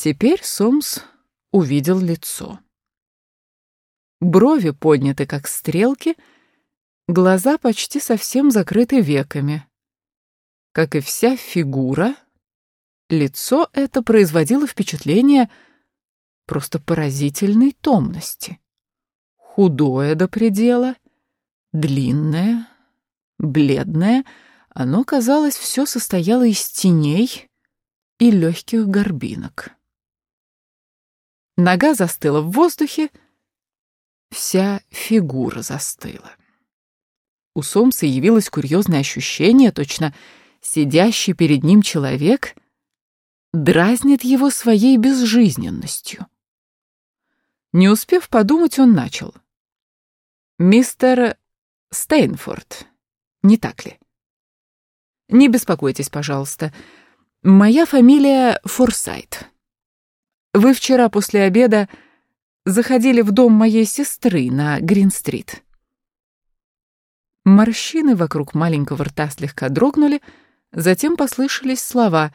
Теперь Сомс увидел лицо. Брови подняты, как стрелки, глаза почти совсем закрыты веками. Как и вся фигура, лицо это производило впечатление просто поразительной томности. Худое до предела, длинное, бледное, оно, казалось, все состояло из теней и легких горбинок. Нога застыла в воздухе, вся фигура застыла. У Сомса явилось курьезное ощущение, точно сидящий перед ним человек дразнит его своей безжизненностью. Не успев подумать, он начал. «Мистер Стейнфорд, не так ли?» «Не беспокойтесь, пожалуйста. Моя фамилия Форсайт. Вы вчера после обеда заходили в дом моей сестры на Грин-стрит». Морщины вокруг маленького рта слегка дрогнули, затем послышались слова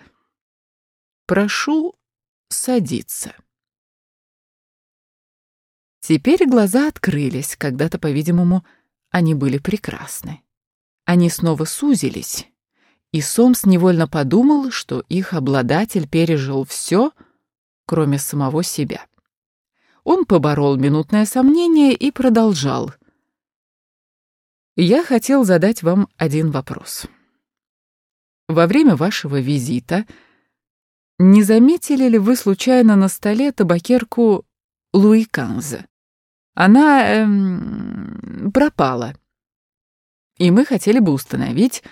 «Прошу садиться». Теперь глаза открылись, когда-то, по-видимому, они были прекрасны. Они снова сузились, и Сомс невольно подумал, что их обладатель пережил все, кроме самого себя. Он поборол минутное сомнение и продолжал. «Я хотел задать вам один вопрос. Во время вашего визита не заметили ли вы случайно на столе табакерку Луи Канза? Она эм, пропала, и мы хотели бы установить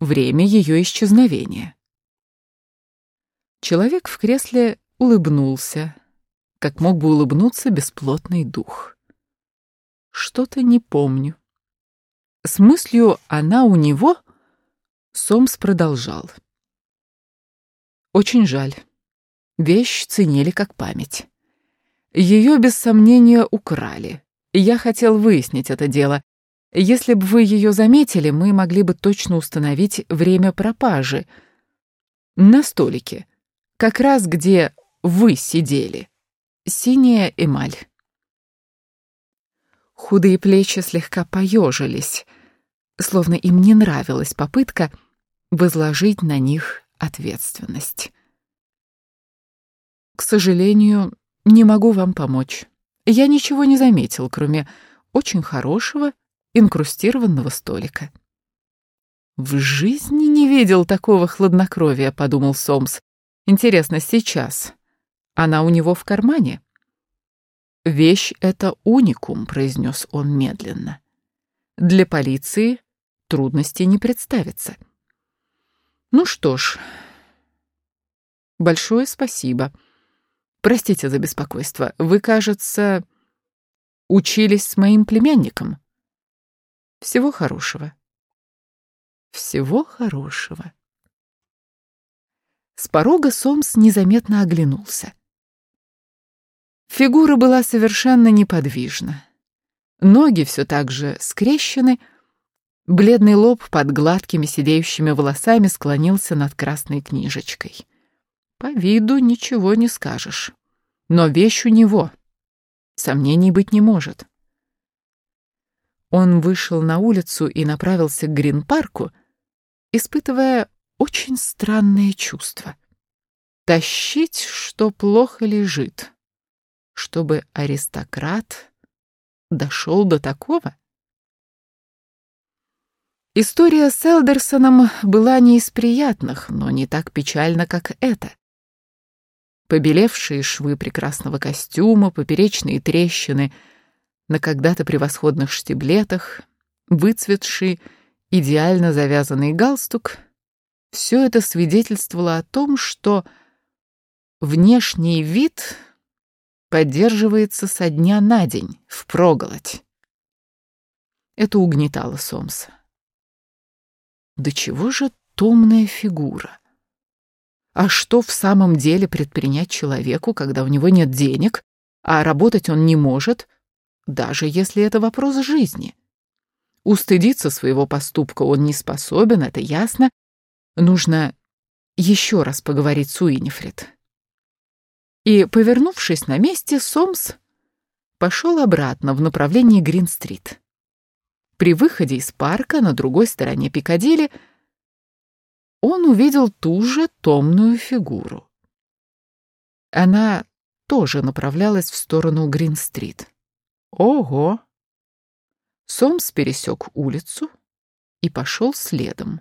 время ее исчезновения». Человек в кресле улыбнулся, как мог бы улыбнуться бесплотный дух. Что-то не помню. С мыслью «она у него» Сомс продолжал. Очень жаль. Вещь ценили как память. Ее, без сомнения, украли. Я хотел выяснить это дело. Если бы вы ее заметили, мы могли бы точно установить время пропажи. На столике. Как раз где вы сидели. Синяя эмаль. Худые плечи слегка поежились, словно им не нравилась попытка возложить на них ответственность. К сожалению, не могу вам помочь. Я ничего не заметил, кроме очень хорошего инкрустированного столика. В жизни не видел такого хладнокровия, подумал Сомс. Интересно, сейчас она у него в кармане. Вещь — это уникум, произнес он медленно. Для полиции трудностей не представится. Ну что ж, большое спасибо. Простите за беспокойство. Вы, кажется, учились с моим племянником. Всего хорошего. Всего хорошего. С порога Сомс незаметно оглянулся. Фигура была совершенно неподвижна. Ноги все так же скрещены, бледный лоб под гладкими сидеющими волосами склонился над красной книжечкой. По виду ничего не скажешь. Но вещь у него. Сомнений быть не может. Он вышел на улицу и направился к Грин-парку, испытывая очень странное чувство. Тащить, что плохо лежит чтобы аристократ дошел до такого? История с Элдерсоном была не из приятных, но не так печальна, как эта. Побелевшие швы прекрасного костюма, поперечные трещины на когда-то превосходных штиблетах, выцветший, идеально завязанный галстук — все это свидетельствовало о том, что внешний вид поддерживается со дня на день, впроголодь. Это угнетало Сомса. Да чего же томная фигура? А что в самом деле предпринять человеку, когда у него нет денег, а работать он не может, даже если это вопрос жизни? Устыдиться своего поступка он не способен, это ясно. Нужно еще раз поговорить с Уинифред. И, повернувшись на месте, Сомс пошел обратно в направлении Грин-стрит. При выходе из парка на другой стороне Пикадилли он увидел ту же томную фигуру. Она тоже направлялась в сторону Грин-стрит. Ого! Сомс пересек улицу и пошел следом.